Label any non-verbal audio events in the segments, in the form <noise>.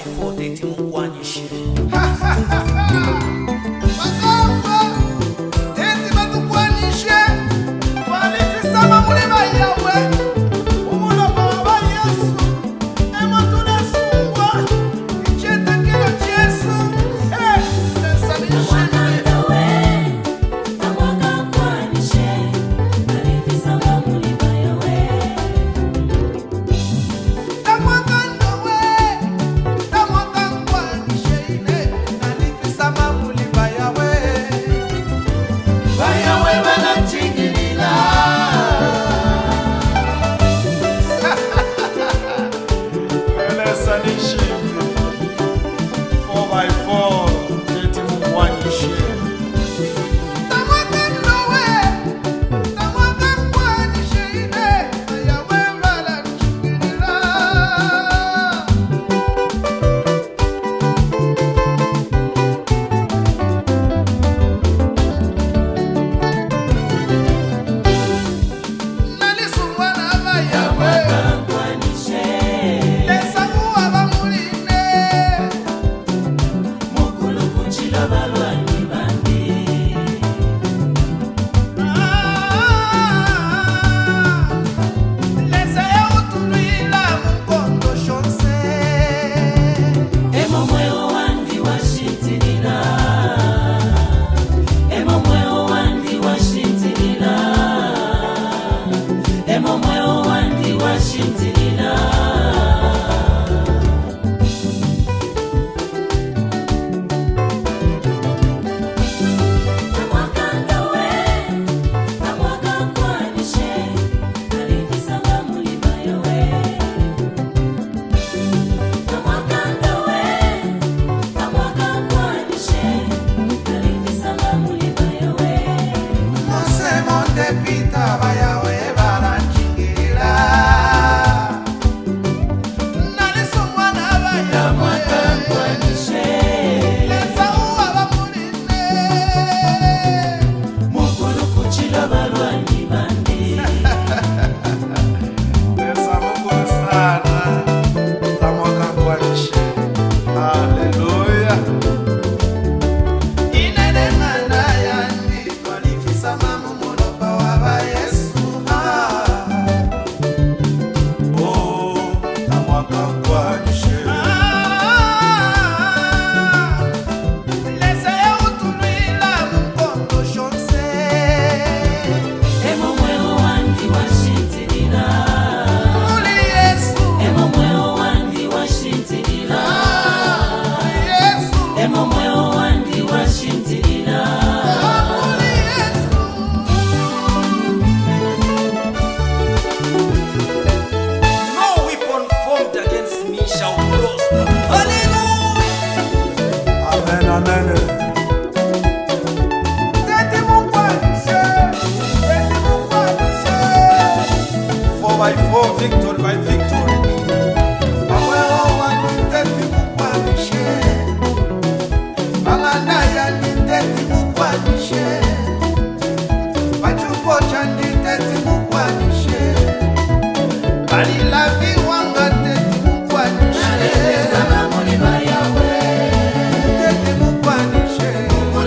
iPhone dating one issue. <laughs> cantaba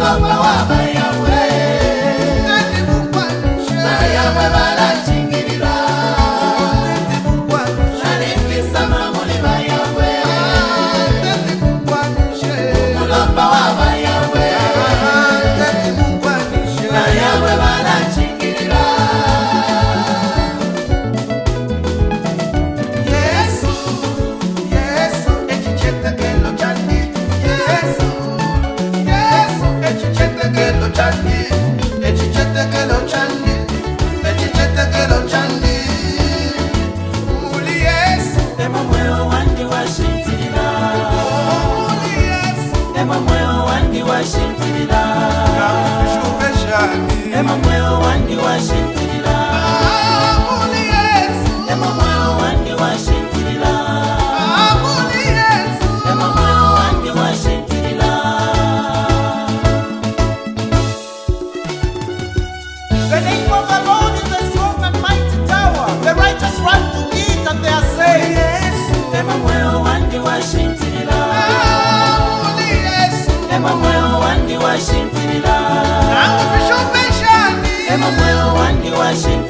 vamos ao amanhã. Emmanuel, one, you are emamwewo wandiwashinzirira emamwewo wandiwashinzirira